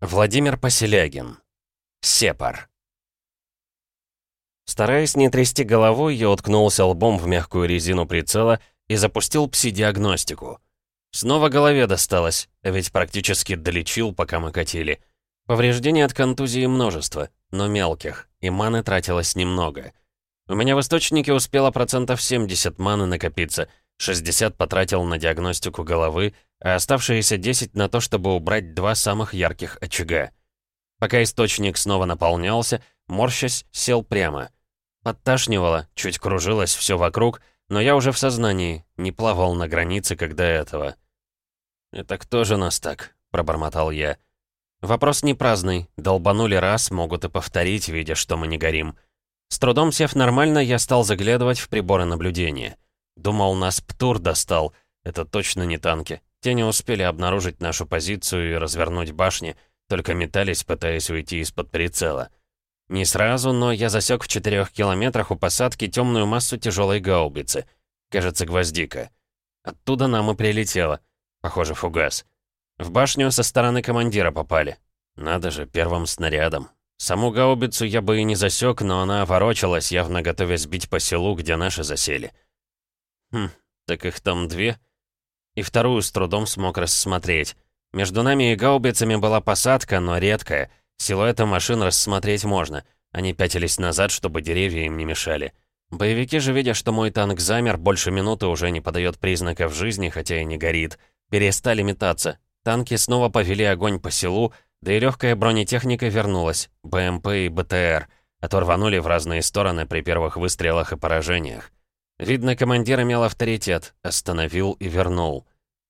Владимир Поселягин. Сепар. Стараясь не трясти головой, я уткнулся лбом в мягкую резину прицела и запустил пси-диагностику. Снова голове досталось, а ведь практически долечил, пока мы катили. Повреждений от контузии множество, но мелких, и маны тратилось немного. У меня в источнике успело процентов 70 маны накопиться, 60 потратил на диагностику головы, а оставшиеся 10 на то, чтобы убрать два самых ярких очага. Пока источник снова наполнялся, морщась, сел прямо. Подташнивало, чуть кружилось все вокруг, но я уже в сознании, не плавал на границе, когда этого. «Это кто же нас так?» — пробормотал я. Вопрос не праздный, долбанули раз, могут и повторить, видя, что мы не горим. С трудом сев нормально, я стал заглядывать в приборы наблюдения. Думал, нас Птур достал, это точно не танки. Те не успели обнаружить нашу позицию и развернуть башни, только метались, пытаясь уйти из-под прицела. Не сразу, но я засек в четырех километрах у посадки темную массу тяжелой гаубицы. Кажется, гвоздика. Оттуда нам и прилетело. Похоже, фугас. В башню со стороны командира попали. Надо же, первым снарядом. Саму гаубицу я бы и не засек, но она ворочалась, явно готовясь бить по селу, где наши засели. Хм, так их там две? И вторую с трудом смог рассмотреть. Между нами и гаубицами была посадка, но редкая. Силуэты машин рассмотреть можно. Они пятились назад, чтобы деревья им не мешали. Боевики же, видя, что мой танк замер, больше минуты уже не подает признаков жизни, хотя и не горит, перестали метаться. Танки снова повели огонь по селу, да и легкая бронетехника вернулась, БМП и БТР, оторванули в разные стороны при первых выстрелах и поражениях. Видно, командир имел авторитет, остановил и вернул.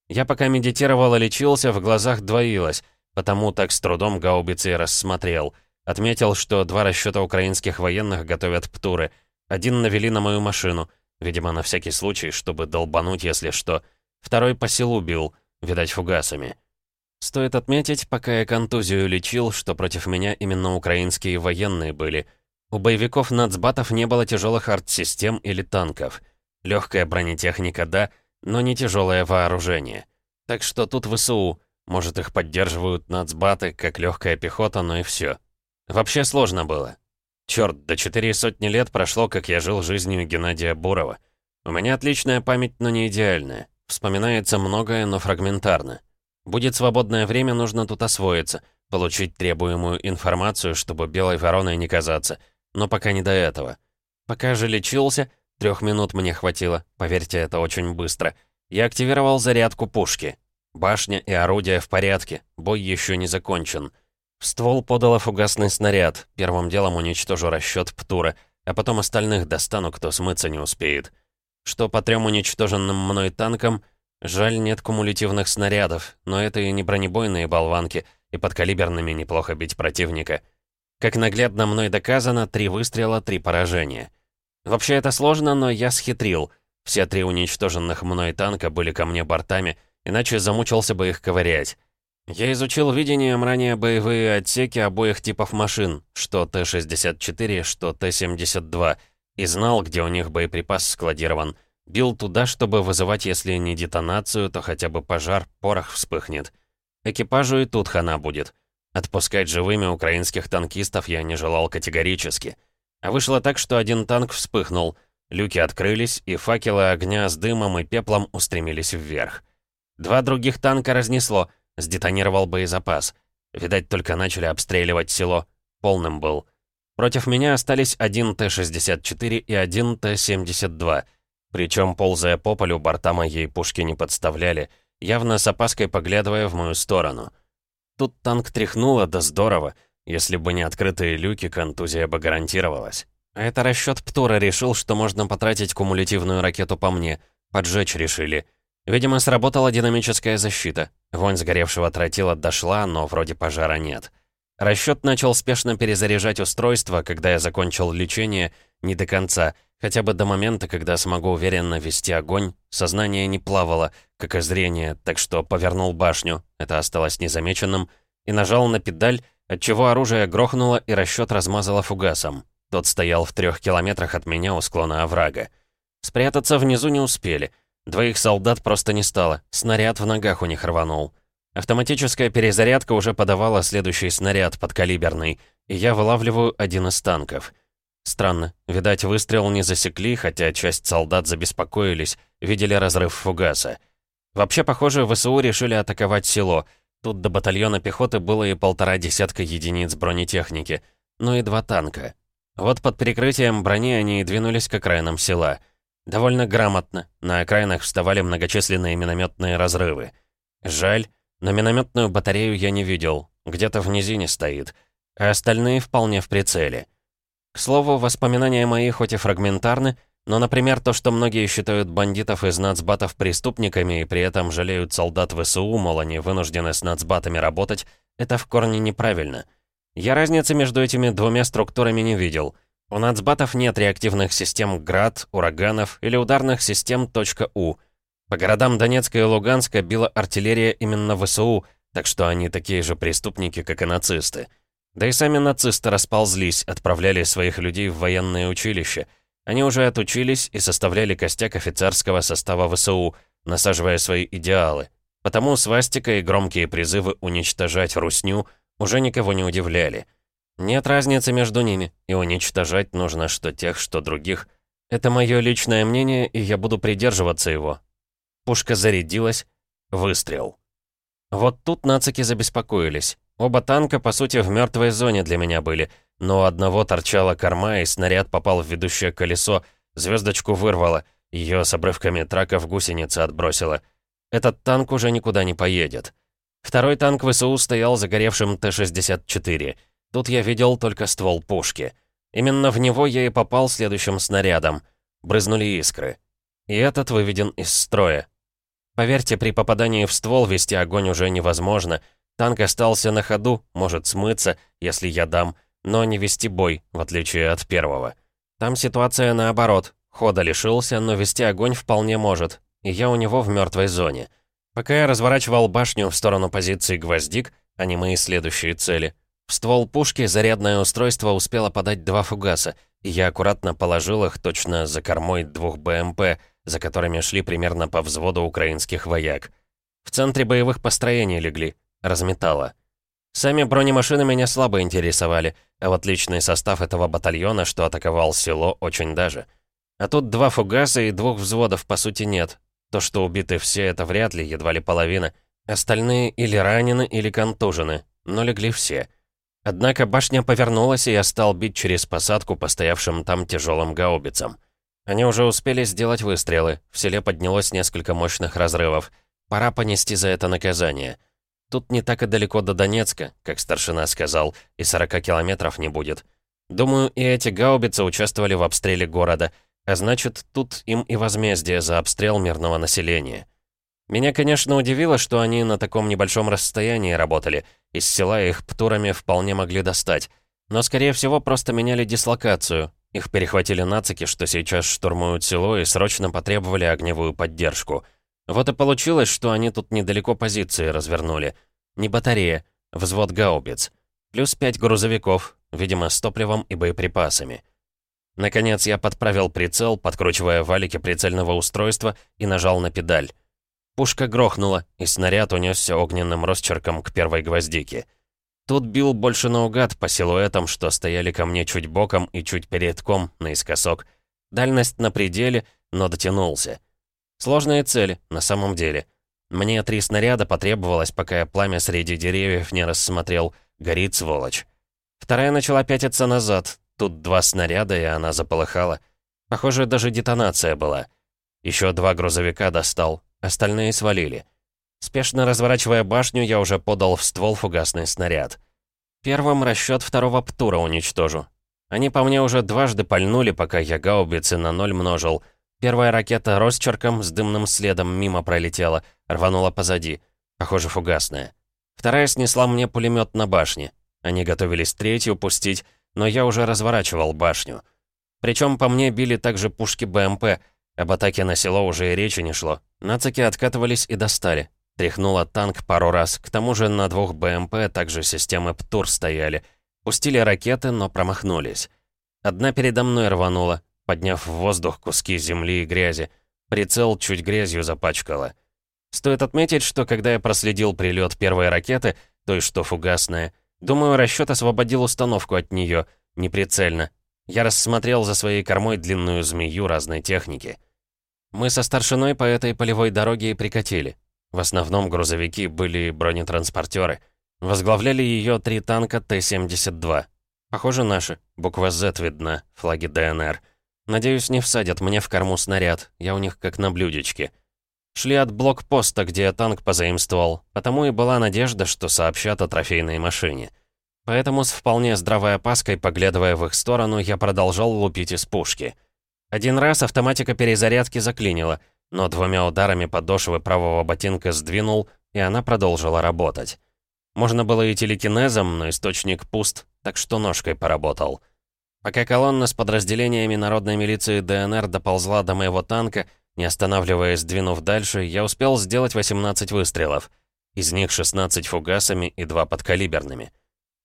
Я пока медитировал и лечился, в глазах двоилось, потому так с трудом гаубицы рассмотрел. Отметил, что два расчета украинских военных готовят птуры. Один навели на мою машину, видимо, на всякий случай, чтобы долбануть, если что. Второй по селу бил, видать, фугасами. Стоит отметить, пока я контузию лечил, что против меня именно украинские военные были — у боевиков нацбатов не было тяжелых арт-систем или танков. Легкая бронетехника, да, но не тяжелое вооружение. Так что тут ВСУ. Может, их поддерживают нацбаты, как легкая пехота, но и все. Вообще сложно было. Черт, до четыре сотни лет прошло, как я жил жизнью Геннадия Бурова. У меня отличная память, но не идеальная. Вспоминается многое, но фрагментарно. Будет свободное время, нужно тут освоиться, получить требуемую информацию, чтобы белой вороной не казаться — но пока не до этого. Пока же лечился, трех минут мне хватило, поверьте, это очень быстро. Я активировал зарядку пушки. Башня и орудия в порядке, бой еще не закончен. В ствол подало фугасный снаряд, первым делом уничтожу расчет Птура, а потом остальных достану, кто смыться не успеет. Что по трем уничтоженным мной танкам, жаль, нет кумулятивных снарядов, но это и не бронебойные болванки, и подкалиберными неплохо бить противника. Как наглядно мной доказано, три выстрела, три поражения. Вообще это сложно, но я схитрил. Все три уничтоженных мной танка были ко мне бортами, иначе замучился бы их ковырять. Я изучил видением ранее боевые отсеки обоих типов машин, что Т-64, что Т-72, и знал, где у них боеприпас складирован. Бил туда, чтобы вызывать, если не детонацию, то хотя бы пожар, порох вспыхнет. Экипажу и тут хана будет. Отпускать живыми украинских танкистов я не желал категорически. А вышло так, что один танк вспыхнул, люки открылись, и факелы огня с дымом и пеплом устремились вверх. Два других танка разнесло, сдетонировал боезапас. Видать, только начали обстреливать село. Полным был. Против меня остались один Т-64 и один Т-72. Причем, ползая по полю, борта моей пушки не подставляли, явно с опаской поглядывая в мою сторону. Тут танк тряхнуло, да здорово. Если бы не открытые люки, контузия бы гарантировалась. А это расчет Птура решил, что можно потратить кумулятивную ракету по мне. Поджечь решили. Видимо, сработала динамическая защита. Вонь сгоревшего тротила дошла, но вроде пожара нет. Расчет начал спешно перезаряжать устройство, когда я закончил лечение, не до конца, хотя бы до момента, когда смогу уверенно вести огонь. Сознание не плавало, как и зрение, так что повернул башню, это осталось незамеченным, и нажал на педаль, отчего оружие грохнуло и расчет размазало фугасом. Тот стоял в трех километрах от меня у склона оврага. Спрятаться внизу не успели. Двоих солдат просто не стало, снаряд в ногах у них рванул. Автоматическая перезарядка уже подавала следующий снаряд подкалиберный, и я вылавливаю один из танков. Странно, видать, выстрел не засекли, хотя часть солдат забеспокоились, видели разрыв фугаса. Вообще, похоже, ВСУ решили атаковать село. Тут до батальона пехоты было и полтора десятка единиц бронетехники, ну и два танка. Вот под прикрытием брони они и двинулись к окраинам села. Довольно грамотно, на окраинах вставали многочисленные минометные разрывы. Жаль, но минометную батарею я не видел, где-то в низине стоит, а остальные вполне в прицеле. К слову, воспоминания мои хоть и фрагментарны, но, например, то, что многие считают бандитов из нацбатов преступниками и при этом жалеют солдат ВСУ, мол, они вынуждены с нацбатами работать, это в корне неправильно. Я разницы между этими двумя структурами не видел. У нацбатов нет реактивных систем «Град», «Ураганов» или ударных систем .У. По городам Донецка и Луганска била артиллерия именно ВСУ, так что они такие же преступники, как и нацисты. Да и сами нацисты расползлись, отправляли своих людей в военные училища. Они уже отучились и составляли костяк офицерского состава ВСУ, насаживая свои идеалы. Потому свастика и громкие призывы уничтожать русню уже никого не удивляли. Нет разницы между ними, и уничтожать нужно что тех, что других. Это мое личное мнение, и я буду придерживаться его, Пушка зарядилась. Выстрел. Вот тут нацики забеспокоились. Оба танка, по сути, в мертвой зоне для меня были, но у одного торчала корма, и снаряд попал в ведущее колесо, звездочку вырвало, ее с обрывками трака в гусеницы отбросило. Этот танк уже никуда не поедет. Второй танк ВСУ стоял загоревшим Т-64. Тут я видел только ствол пушки. Именно в него я и попал следующим снарядом. Брызнули искры. И этот выведен из строя. Поверьте, при попадании в ствол вести огонь уже невозможно. Танк остался на ходу, может смыться, если я дам, но не вести бой, в отличие от первого. Там ситуация наоборот. Хода лишился, но вести огонь вполне может. И я у него в мертвой зоне. Пока я разворачивал башню в сторону позиции гвоздик, а не мои следующие цели, в ствол пушки зарядное устройство успело подать два фугаса, и я аккуратно положил их точно за кормой двух БМП, за которыми шли примерно по взводу украинских вояк. В центре боевых построений легли, разметало. Сами бронемашины меня слабо интересовали, а вот личный состав этого батальона, что атаковал село, очень даже. А тут два фугаса и двух взводов, по сути, нет. То, что убиты все, это вряд ли, едва ли половина. Остальные или ранены, или контужены, но легли все. Однако башня повернулась, и я стал бить через посадку постоявшим там тяжелым гаубицам. Они уже успели сделать выстрелы, в селе поднялось несколько мощных разрывов. Пора понести за это наказание. Тут не так и далеко до Донецка, как старшина сказал, и 40 километров не будет. Думаю, и эти гаубицы участвовали в обстреле города, а значит, тут им и возмездие за обстрел мирного населения. Меня, конечно, удивило, что они на таком небольшом расстоянии работали, из села их птурами вполне могли достать. Но, скорее всего, просто меняли дислокацию, их перехватили нацики, что сейчас штурмуют село, и срочно потребовали огневую поддержку. Вот и получилось, что они тут недалеко позиции развернули. Не батарея, взвод гаубиц. Плюс пять грузовиков, видимо, с топливом и боеприпасами. Наконец я подправил прицел, подкручивая валики прицельного устройства и нажал на педаль. Пушка грохнула, и снаряд унесся огненным росчерком к первой гвоздике. Тут бил больше наугад по силуэтам, что стояли ко мне чуть боком и чуть передком, наискосок. Дальность на пределе, но дотянулся. Сложные цели, на самом деле. Мне три снаряда потребовалось, пока я пламя среди деревьев не рассмотрел. Горит сволочь. Вторая начала пятиться назад. Тут два снаряда, и она заполыхала. Похоже, даже детонация была. Еще два грузовика достал, остальные свалили. Спешно разворачивая башню, я уже подал в ствол фугасный снаряд. Первым расчет второго птура уничтожу. Они по мне уже дважды пальнули, пока я гаубицы на ноль множил. Первая ракета росчерком с дымным следом мимо пролетела, рванула позади. Похоже, фугасная. Вторая снесла мне пулемет на башне. Они готовились третью пустить, но я уже разворачивал башню. Причем по мне били также пушки БМП. Об атаке на село уже и речи не шло. Нацики откатывались и достали. Тряхнула танк пару раз, к тому же на двух БМП также системы ПТУР стояли. Пустили ракеты, но промахнулись. Одна передо мной рванула, подняв в воздух куски земли и грязи. Прицел чуть грязью запачкала. Стоит отметить, что когда я проследил прилет первой ракеты, той, что фугасная, думаю, расчет освободил установку от нее, неприцельно. Я рассмотрел за своей кормой длинную змею разной техники. Мы со старшиной по этой полевой дороге и прикатили. В основном грузовики были бронетранспортеры. Возглавляли ее три танка Т-72. Похоже, наши. Буква «З» видна, флаги ДНР. Надеюсь, не всадят мне в корму снаряд. Я у них как на блюдечке. Шли от блокпоста, где я танк позаимствовал, потому и была надежда, что сообщат о трофейной машине. Поэтому с вполне здравой опаской, поглядывая в их сторону, я продолжал лупить из пушки. Один раз автоматика перезарядки заклинила, но двумя ударами подошвы правого ботинка сдвинул, и она продолжила работать. Можно было и телекинезом, но источник пуст, так что ножкой поработал. Пока колонна с подразделениями народной милиции ДНР доползла до моего танка, не останавливаясь, двинув дальше, я успел сделать 18 выстрелов. Из них 16 фугасами и 2 подкалиберными.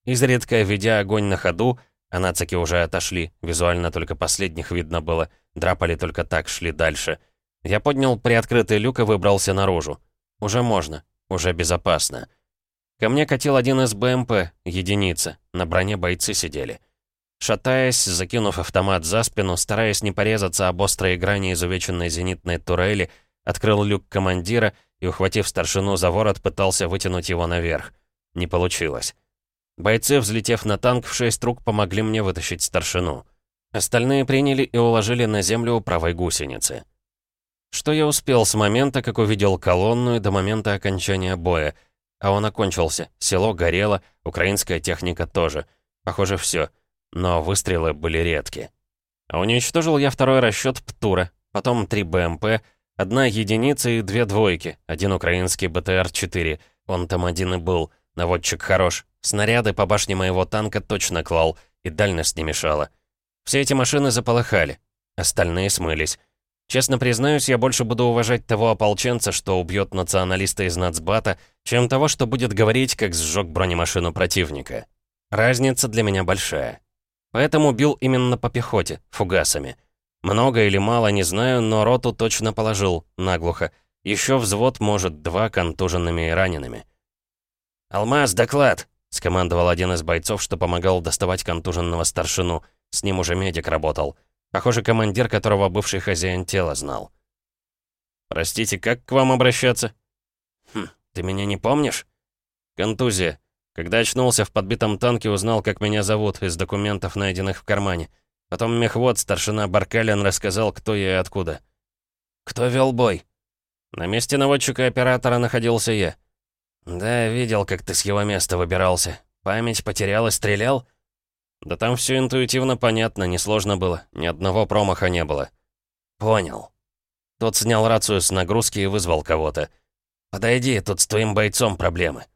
Изредка, ведя огонь на ходу, а нацики уже отошли, визуально только последних видно было, драпали только так, шли дальше. Я поднял приоткрытый люк и выбрался наружу. Уже можно, уже безопасно. Ко мне катил один из БМП, единица, на броне бойцы сидели. Шатаясь, закинув автомат за спину, стараясь не порезаться об острые грани изувеченной зенитной турели, открыл люк командира и, ухватив старшину за ворот, пытался вытянуть его наверх. Не получилось. Бойцы, взлетев на танк, в шесть рук помогли мне вытащить старшину. Остальные приняли и уложили на землю у правой гусеницы. Что я успел с момента, как увидел колонну, и до момента окончания боя — а он окончился. Село горело, украинская техника тоже. Похоже, все. Но выстрелы были редки. Уничтожил я второй расчет Птура, потом три БМП, одна единица и две двойки, один украинский БТР-4. Он там один и был. Наводчик хорош. Снаряды по башне моего танка точно клал, и дальность не мешала. Все эти машины заполыхали. Остальные смылись. Честно признаюсь, я больше буду уважать того ополченца, что убьет националиста из нацбата, чем того, что будет говорить, как сжег бронемашину противника. Разница для меня большая. Поэтому бил именно по пехоте, фугасами. Много или мало, не знаю, но роту точно положил, наглухо. Еще взвод, может, два контуженными и ранеными. «Алмаз, доклад!» — скомандовал один из бойцов, что помогал доставать контуженного старшину. С ним уже медик работал. Похоже, командир, которого бывший хозяин тела знал. «Простите, как к вам обращаться?» «Хм, ты меня не помнишь?» «Контузия. Когда очнулся в подбитом танке, узнал, как меня зовут, из документов, найденных в кармане. Потом мехвод, старшина Баркалин, рассказал, кто я и откуда». «Кто вел бой?» «На месте наводчика оператора находился я». «Да, видел, как ты с его места выбирался. Память потерял и стрелял?» «Да там все интуитивно понятно, несложно было. Ни одного промаха не было». «Понял». Тот снял рацию с нагрузки и вызвал кого-то. «Подойди, тут с твоим бойцом проблемы».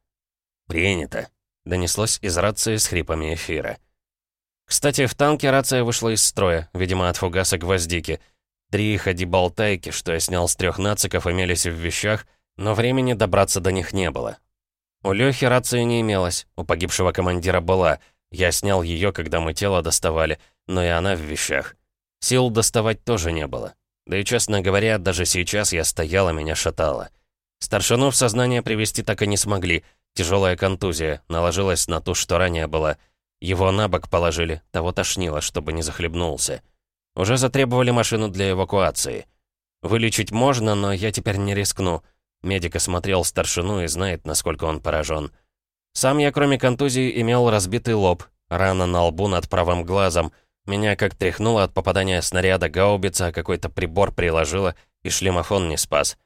«Принято», — донеслось из рации с хрипами эфира. Кстати, в танке рация вышла из строя, видимо, от фугаса гвоздики. Три ходи-болтайки, что я снял с трех нациков, имелись в вещах, но времени добраться до них не было. У Лёхи рации не имелось, у погибшего командира была — я снял ее, когда мы тело доставали, но и она в вещах. Сил доставать тоже не было. Да и, честно говоря, даже сейчас я стояла, меня шатало. Старшину в сознание привести так и не смогли. Тяжелая контузия наложилась на ту, что ранее была. Его на бок положили, того тошнило, чтобы не захлебнулся. Уже затребовали машину для эвакуации. Вылечить можно, но я теперь не рискну. Медик осмотрел старшину и знает, насколько он поражен. Сам я, кроме контузии, имел разбитый лоб, рана на лбу над правым глазом. Меня как тряхнуло от попадания снаряда гаубица, какой-то прибор приложила, и шлемофон не спас.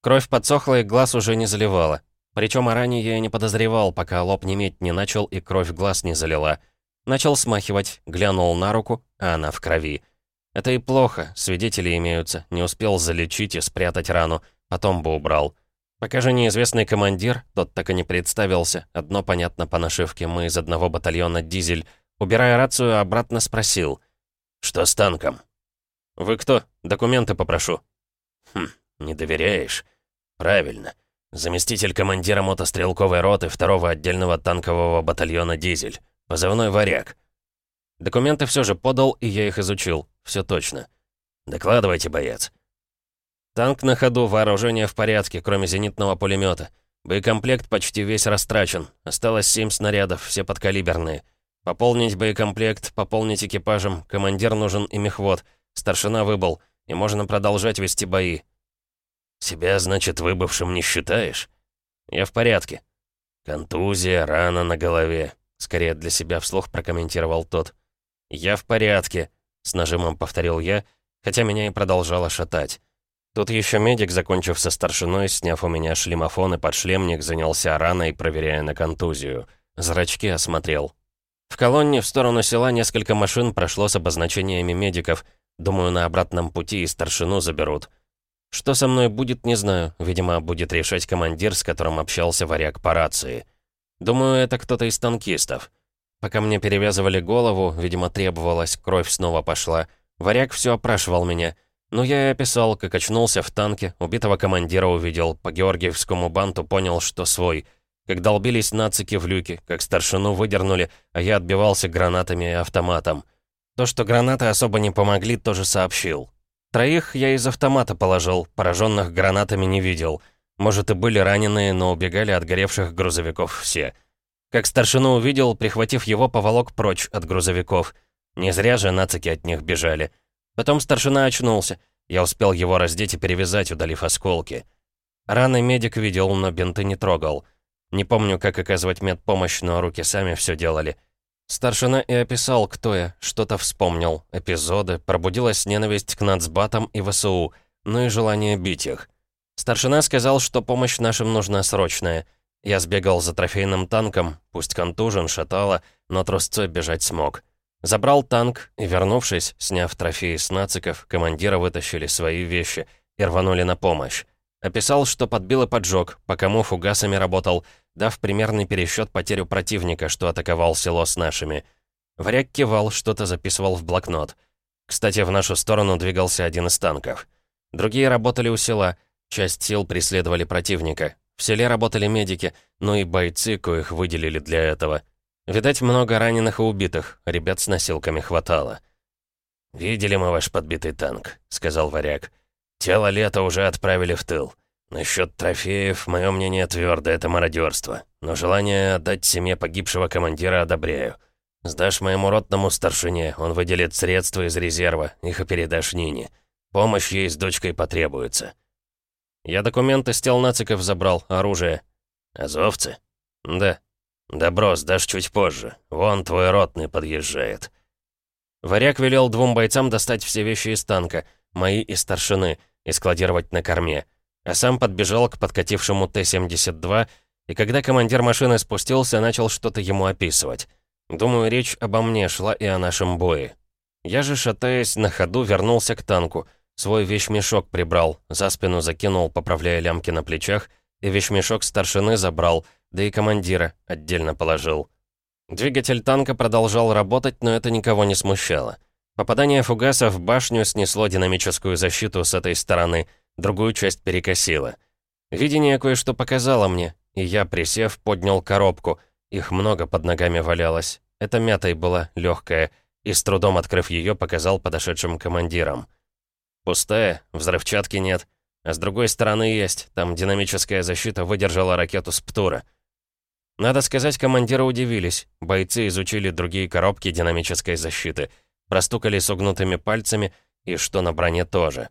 Кровь подсохла и глаз уже не заливала. Причем о я и не подозревал, пока лоб неметь не начал и кровь глаз не залила. Начал смахивать, глянул на руку, а она в крови. Это и плохо, свидетели имеются, не успел залечить и спрятать рану, потом бы убрал. Пока же неизвестный командир, тот так и не представился, одно понятно по нашивке, мы из одного батальона «Дизель», убирая рацию, обратно спросил. «Что с танком?» «Вы кто? Документы попрошу». «Хм, не доверяешь?» «Правильно. Заместитель командира мотострелковой роты второго отдельного танкового батальона «Дизель». Позывной «Варяг». Документы все же подал, и я их изучил. Все точно. «Докладывайте, боец». Танк на ходу, вооружение в порядке, кроме зенитного пулемета. Боекомплект почти весь растрачен. Осталось семь снарядов, все подкалиберные. Пополнить боекомплект, пополнить экипажем. Командир нужен и мехвод. Старшина выбыл, и можно продолжать вести бои. Себя, значит, выбывшим не считаешь? Я в порядке. Контузия, рана на голове. Скорее для себя вслух прокомментировал тот. «Я в порядке», — с нажимом повторил я, хотя меня и продолжало шатать. Тут еще медик, закончив со старшиной, сняв у меня шлемофон и подшлемник, занялся раной, проверяя на контузию. Зрачки осмотрел. В колонне в сторону села несколько машин прошло с обозначениями медиков. Думаю, на обратном пути и старшину заберут. Что со мной будет, не знаю. Видимо, будет решать командир, с которым общался варяг по рации. Думаю, это кто-то из танкистов. Пока мне перевязывали голову, видимо, требовалась, кровь снова пошла. Варяг все опрашивал меня. Но я и описал, как очнулся в танке, убитого командира увидел, по георгиевскому банту понял, что свой. Как долбились нацики в люке, как старшину выдернули, а я отбивался гранатами и автоматом. То, что гранаты особо не помогли, тоже сообщил. Троих я из автомата положил, пораженных гранатами не видел. Может, и были раненые, но убегали от горевших грузовиков все. Как старшину увидел, прихватив его, поволок прочь от грузовиков. Не зря же нацики от них бежали. Потом старшина очнулся. Я успел его раздеть и перевязать, удалив осколки. Раны медик видел, но бинты не трогал. Не помню, как оказывать медпомощь, но руки сами все делали. Старшина и описал, кто я, что-то вспомнил, эпизоды, пробудилась ненависть к нацбатам и ВСУ, ну и желание бить их. Старшина сказал, что помощь нашим нужна срочная. Я сбегал за трофейным танком, пусть контужен, шатало, но трусцой бежать смог. Забрал танк и, вернувшись, сняв трофеи с нациков, командира вытащили свои вещи и рванули на помощь. Описал, что подбил и поджог, по кому фугасами работал, дав примерный пересчет потерю противника, что атаковал село с нашими. Варяг кивал, что-то записывал в блокнот. Кстати, в нашу сторону двигался один из танков. Другие работали у села, часть сил преследовали противника. В селе работали медики, но и бойцы, коих выделили для этого — Видать, много раненых и убитых, ребят с носилками хватало. «Видели мы ваш подбитый танк», — сказал варяг. «Тело лета уже отправили в тыл. Насчет трофеев, мое мнение твердо, это мародерство. Но желание отдать семье погибшего командира одобряю. Сдашь моему ротному старшине, он выделит средства из резерва, их и передашь Нине. Помощь ей с дочкой потребуется». «Я документы с тел нациков забрал, оружие». «Азовцы?» «Да». «Добро, сдашь чуть позже. Вон твой ротный подъезжает». Варяг велел двум бойцам достать все вещи из танка, мои и старшины, и складировать на корме. А сам подбежал к подкатившему Т-72, и когда командир машины спустился, начал что-то ему описывать. Думаю, речь обо мне шла и о нашем бое. Я же, шатаясь на ходу, вернулся к танку. Свой вещмешок прибрал, за спину закинул, поправляя лямки на плечах, и вещмешок старшины забрал — да и командира отдельно положил. Двигатель танка продолжал работать, но это никого не смущало. Попадание фугаса в башню снесло динамическую защиту с этой стороны, другую часть перекосило. Видение кое-что показало мне, и я, присев, поднял коробку. Их много под ногами валялось. Это мятой была, легкая, и с трудом открыв ее, показал подошедшим командирам. Пустая, взрывчатки нет. А с другой стороны есть, там динамическая защита выдержала ракету с Птура. Надо сказать, командиры удивились. Бойцы изучили другие коробки динамической защиты. Простукали согнутыми пальцами, и что на броне тоже.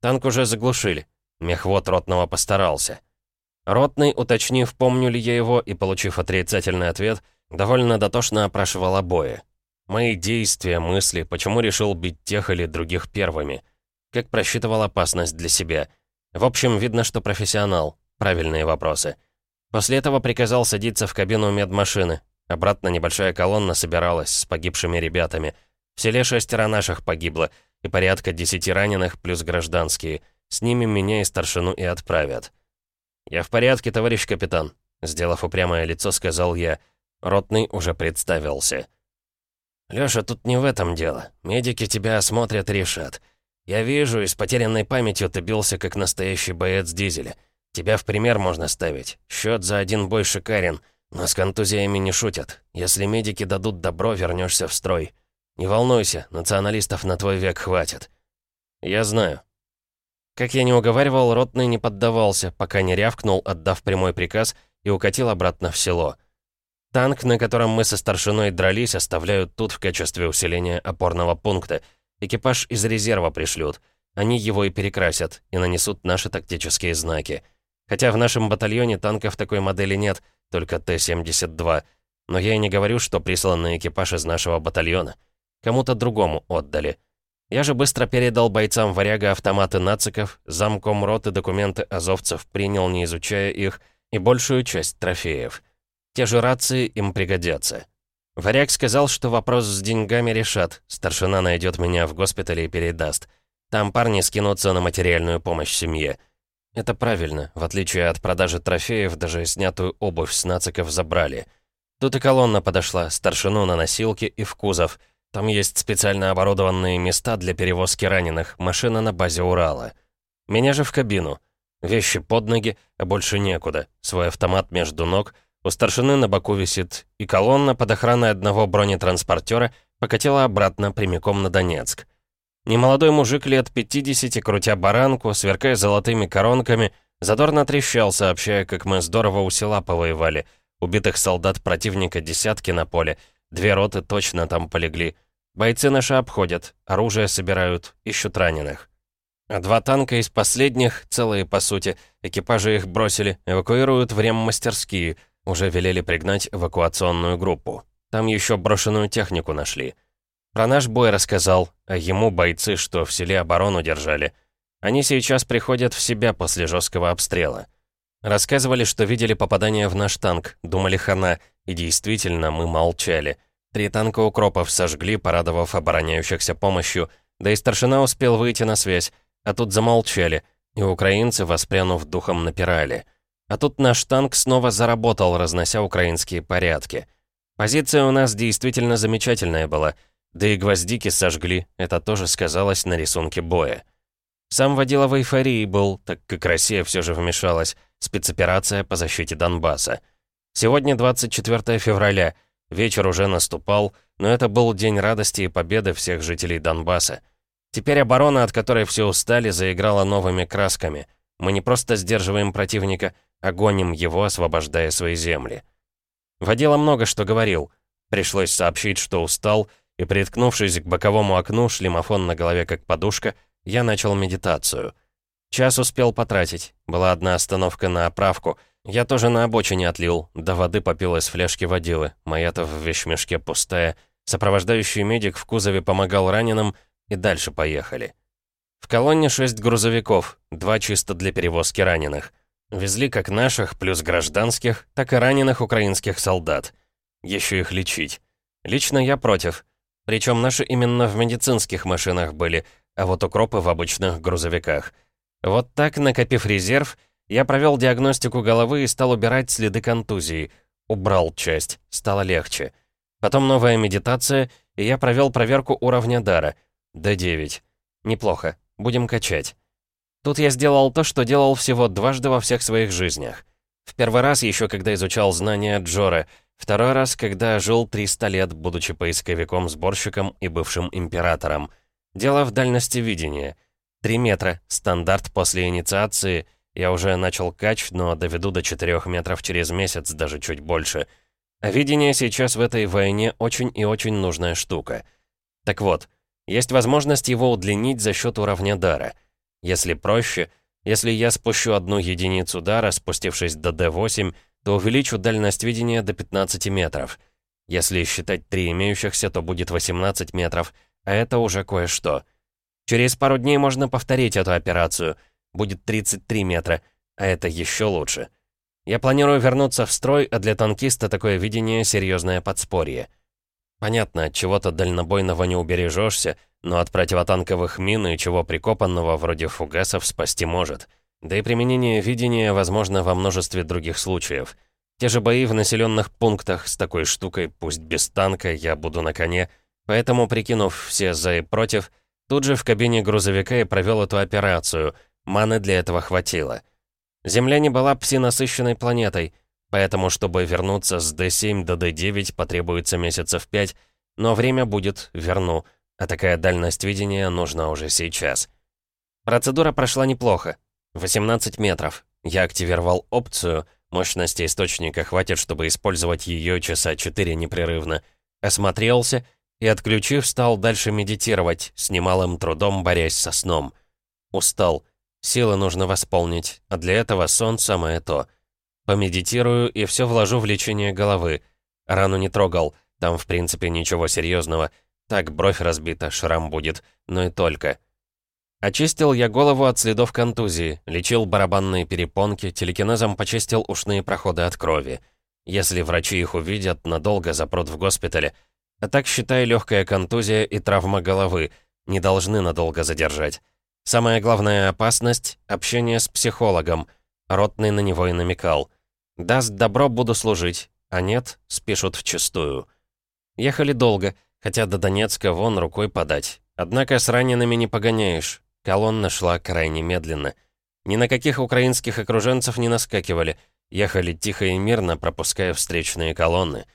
Танк уже заглушили. Мехвод ротного постарался. Ротный, уточнив, помню ли я его, и получив отрицательный ответ, довольно дотошно опрашивал обои. Мои действия, мысли, почему решил бить тех или других первыми. Как просчитывал опасность для себя. В общем, видно, что профессионал. Правильные вопросы. После этого приказал садиться в кабину медмашины. Обратно небольшая колонна собиралась с погибшими ребятами. В селе шестеро наших погибло, и порядка десяти раненых, плюс гражданские. С ними меня и старшину и отправят. «Я в порядке, товарищ капитан», — сделав упрямое лицо, сказал я. Ротный уже представился. «Лёша, тут не в этом дело. Медики тебя осмотрят и решат. Я вижу, и с потерянной памятью ты бился, как настоящий боец дизеля. Тебя в пример можно ставить. Счет за один бой шикарен, но с контузиями не шутят. Если медики дадут добро, вернешься в строй. Не волнуйся, националистов на твой век хватит. Я знаю. Как я не уговаривал, ротный не поддавался, пока не рявкнул, отдав прямой приказ, и укатил обратно в село. Танк, на котором мы со старшиной дрались, оставляют тут в качестве усиления опорного пункта. Экипаж из резерва пришлют. Они его и перекрасят, и нанесут наши тактические знаки. Хотя в нашем батальоне танков такой модели нет, только Т-72. Но я и не говорю, что присланный экипаж из нашего батальона. Кому-то другому отдали. Я же быстро передал бойцам варяга автоматы нациков, замком роты документы азовцев принял, не изучая их, и большую часть трофеев. Те же рации им пригодятся. Варяг сказал, что вопрос с деньгами решат, старшина найдет меня в госпитале и передаст. Там парни скинутся на материальную помощь семье. Это правильно, в отличие от продажи трофеев, даже снятую обувь с нациков забрали. Тут и колонна подошла, старшину на носилке и в кузов — там есть специально оборудованные места для перевозки раненых, машина на базе Урала. Меня же в кабину. Вещи под ноги, а больше некуда. Свой автомат между ног, у старшины на боку висит, и колонна под охраной одного бронетранспортера покатила обратно прямиком на Донецк. Немолодой мужик лет 50, крутя баранку, сверкая золотыми коронками, задорно трещал, сообщая, как мы здорово у села повоевали. Убитых солдат противника десятки на поле, Две роты точно там полегли. Бойцы наши обходят, оружие собирают, ищут раненых. А два танка из последних, целые по сути, экипажи их бросили, эвакуируют в реммастерские, уже велели пригнать эвакуационную группу. Там еще брошенную технику нашли. Про наш бой рассказал, а ему бойцы, что в селе оборону держали. Они сейчас приходят в себя после жесткого обстрела. Рассказывали, что видели попадание в наш танк, думали хана, и действительно, мы молчали. Три танка укропов сожгли, порадовав обороняющихся помощью, да и старшина успел выйти на связь, а тут замолчали, и украинцы, воспрянув духом, напирали. А тут наш танк снова заработал, разнося украинские порядки. Позиция у нас действительно замечательная была, да и гвоздики сожгли, это тоже сказалось на рисунке боя. Сам водила в эйфории был, так как Россия все же вмешалась, спецоперация по защите Донбасса. Сегодня 24 февраля, вечер уже наступал, но это был день радости и победы всех жителей Донбасса. Теперь оборона, от которой все устали, заиграла новыми красками. Мы не просто сдерживаем противника, а гоним его, освобождая свои земли. Водила много что говорил. Пришлось сообщить, что устал, и, приткнувшись к боковому окну, шлемофон на голове как подушка, я начал медитацию. Час успел потратить, была одна остановка на оправку — я тоже на обочине отлил, до воды попил из фляжки водилы, моя-то в вещмешке пустая. Сопровождающий медик в кузове помогал раненым, и дальше поехали. В колонне шесть грузовиков, два чисто для перевозки раненых. Везли как наших, плюс гражданских, так и раненых украинских солдат. Еще их лечить. Лично я против. Причем наши именно в медицинских машинах были, а вот укропы в обычных грузовиках. Вот так, накопив резерв, я провел диагностику головы и стал убирать следы контузии. Убрал часть, стало легче. Потом новая медитация, и я провел проверку уровня дара. Д9. Неплохо. Будем качать. Тут я сделал то, что делал всего дважды во всех своих жизнях. В первый раз еще когда изучал знания Джора, второй раз, когда жил 300 лет, будучи поисковиком-сборщиком и бывшим императором. Дело в дальности видения. 3 метра, стандарт после инициации — я уже начал кач, но доведу до 4 метров через месяц, даже чуть больше. А видение сейчас в этой войне очень и очень нужная штука. Так вот, есть возможность его удлинить за счет уровня дара. Если проще, если я спущу одну единицу дара, спустившись до D8, то увеличу дальность видения до 15 метров. Если считать три имеющихся, то будет 18 метров, а это уже кое-что. Через пару дней можно повторить эту операцию — будет 33 метра, а это еще лучше. Я планирую вернуться в строй, а для танкиста такое видение — серьезное подспорье. Понятно, от чего-то дальнобойного не убережешься, но от противотанковых мин и чего прикопанного вроде фугасов спасти может. Да и применение видения возможно во множестве других случаев. Те же бои в населенных пунктах с такой штукой, пусть без танка, я буду на коне, поэтому, прикинув все «за» и «против», тут же в кабине грузовика и провел эту операцию — Маны для этого хватило. Земля не была псинасыщенной планетой, поэтому, чтобы вернуться с D7 до D9, потребуется месяцев пять, но время будет, верну, а такая дальность видения нужна уже сейчас. Процедура прошла неплохо. 18 метров. Я активировал опцию, мощности источника хватит, чтобы использовать ее часа 4 непрерывно. Осмотрелся и, отключив, стал дальше медитировать, с немалым трудом борясь со сном. Устал. Силы нужно восполнить, а для этого сон самое то. Помедитирую и все вложу в лечение головы. Рану не трогал, там в принципе ничего серьезного. Так, бровь разбита, шрам будет, но и только. Очистил я голову от следов контузии, лечил барабанные перепонки, телекинезом почистил ушные проходы от крови. Если врачи их увидят, надолго запрут в госпитале. А так, считай, легкая контузия и травма головы. Не должны надолго задержать. Самая главная опасность — общение с психологом. Ротный на него и намекал. Даст добро, буду служить, а нет, спишут вчистую. Ехали долго, хотя до Донецка вон рукой подать. Однако с ранеными не погоняешь. Колонна шла крайне медленно. Ни на каких украинских окруженцев не наскакивали. Ехали тихо и мирно, пропуская встречные колонны.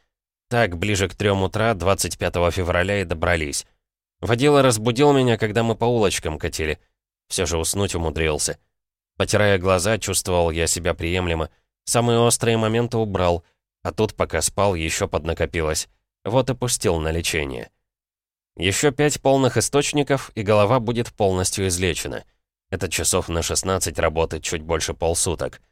Так, ближе к трем утра, 25 февраля, и добрались. Водила разбудил меня, когда мы по улочкам катили. Все же уснуть умудрился. Потирая глаза, чувствовал я себя приемлемо. Самые острые моменты убрал, а тут, пока спал, еще поднакопилось. Вот и пустил на лечение. Еще пять полных источников, и голова будет полностью излечена. Это часов на 16 работы, чуть больше полсуток.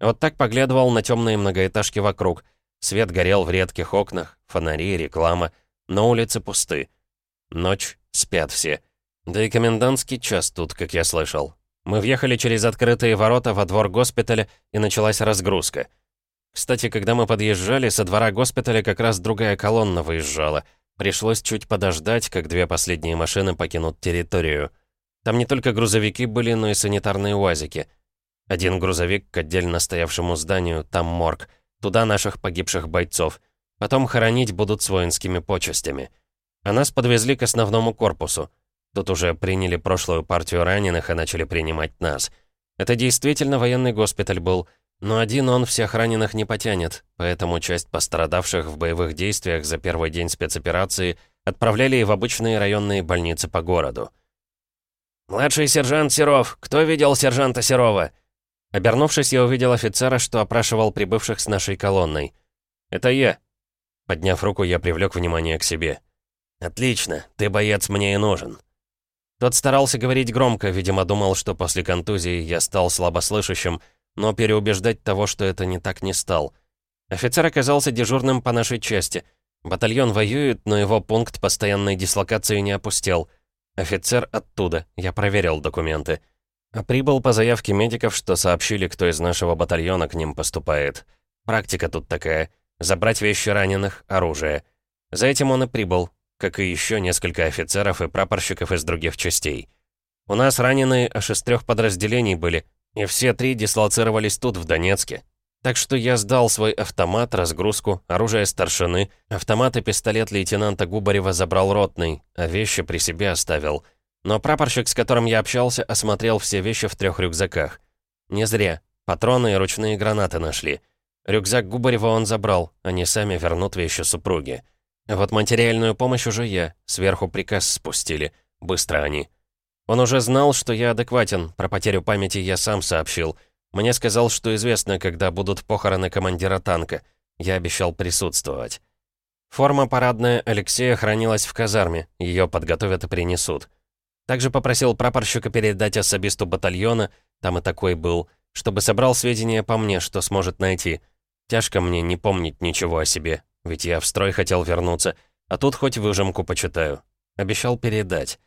Вот так поглядывал на темные многоэтажки вокруг. Свет горел в редких окнах, фонари, реклама. На улице пусты. Ночь, спят все. Да и комендантский час тут, как я слышал. Мы въехали через открытые ворота во двор госпиталя, и началась разгрузка. Кстати, когда мы подъезжали, со двора госпиталя как раз другая колонна выезжала — Пришлось чуть подождать, как две последние машины покинут территорию. Там не только грузовики были, но и санитарные УАЗики. Один грузовик к отдельно стоявшему зданию, там морг. Туда наших погибших бойцов. Потом хоронить будут с воинскими почестями. А нас подвезли к основному корпусу. Тут уже приняли прошлую партию раненых и начали принимать нас. Это действительно военный госпиталь был — но один он всех раненых не потянет, поэтому часть пострадавших в боевых действиях за первый день спецоперации отправляли и в обычные районные больницы по городу. «Младший сержант Серов! Кто видел сержанта Серова?» Обернувшись, я увидел офицера, что опрашивал прибывших с нашей колонной. «Это я». Подняв руку, я привлек внимание к себе. «Отлично, ты боец мне и нужен». Тот старался говорить громко, видимо, думал, что после контузии я стал слабослышащим, но переубеждать того, что это не так, не стал. Офицер оказался дежурным по нашей части. Батальон воюет, но его пункт постоянной дислокации не опустел. Офицер оттуда, я проверил документы. А прибыл по заявке медиков, что сообщили, кто из нашего батальона к ним поступает. Практика тут такая. Забрать вещи раненых, оружие. За этим он и прибыл, как и еще несколько офицеров и прапорщиков из других частей. У нас раненые аж из трех подразделений были, и все три дислоцировались тут, в Донецке. Так что я сдал свой автомат, разгрузку, оружие старшины, автомат и пистолет лейтенанта Губарева забрал ротный, а вещи при себе оставил. Но прапорщик, с которым я общался, осмотрел все вещи в трех рюкзаках. Не зря. Патроны и ручные гранаты нашли. Рюкзак Губарева он забрал, они сами вернут вещи супруги. вот материальную помощь уже я, сверху приказ спустили. Быстро они. Он уже знал, что я адекватен, про потерю памяти я сам сообщил. Мне сказал, что известно, когда будут похороны командира танка. Я обещал присутствовать. Форма парадная Алексея хранилась в казарме, ее подготовят и принесут. Также попросил прапорщика передать особисту батальона, там и такой был, чтобы собрал сведения по мне, что сможет найти. Тяжко мне не помнить ничего о себе, ведь я в строй хотел вернуться, а тут хоть выжимку почитаю. Обещал передать.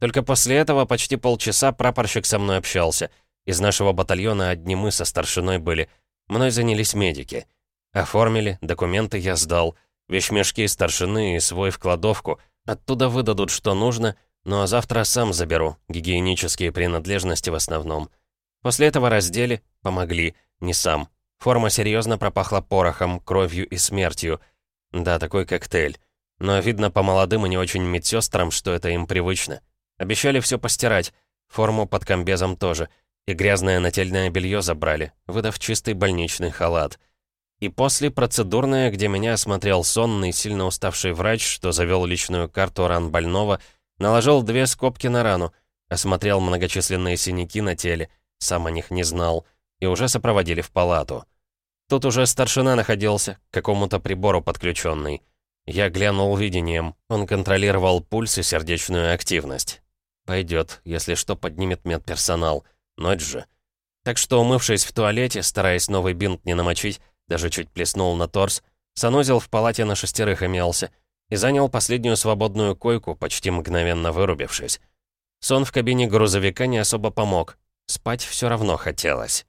Только после этого почти полчаса прапорщик со мной общался. Из нашего батальона одни мы со старшиной были. Мной занялись медики. Оформили, документы я сдал. Вещмешки старшины и свой в кладовку. Оттуда выдадут, что нужно, ну а завтра сам заберу. Гигиенические принадлежности в основном. После этого раздели, помогли, не сам. Форма серьезно пропахла порохом, кровью и смертью. Да, такой коктейль. Но видно по молодым и не очень медсестрам, что это им привычно. Обещали все постирать, форму под комбезом тоже. И грязное нательное белье забрали, выдав чистый больничный халат. И после процедурное, где меня осмотрел сонный, сильно уставший врач, что завел личную карту ран больного, наложил две скобки на рану, Осмотрел многочисленные синяки на теле, сам о них не знал, и уже сопроводили в палату. Тут уже старшина находился, к какому-то прибору подключенный. Я глянул видением, он контролировал пульс и сердечную активность. Пойдет, если что, поднимет медперсонал. Ночь же. Так что, умывшись в туалете, стараясь новый бинт не намочить, даже чуть плеснул на торс, санузел в палате на шестерых имелся и занял последнюю свободную койку, почти мгновенно вырубившись. Сон в кабине грузовика не особо помог. Спать все равно хотелось.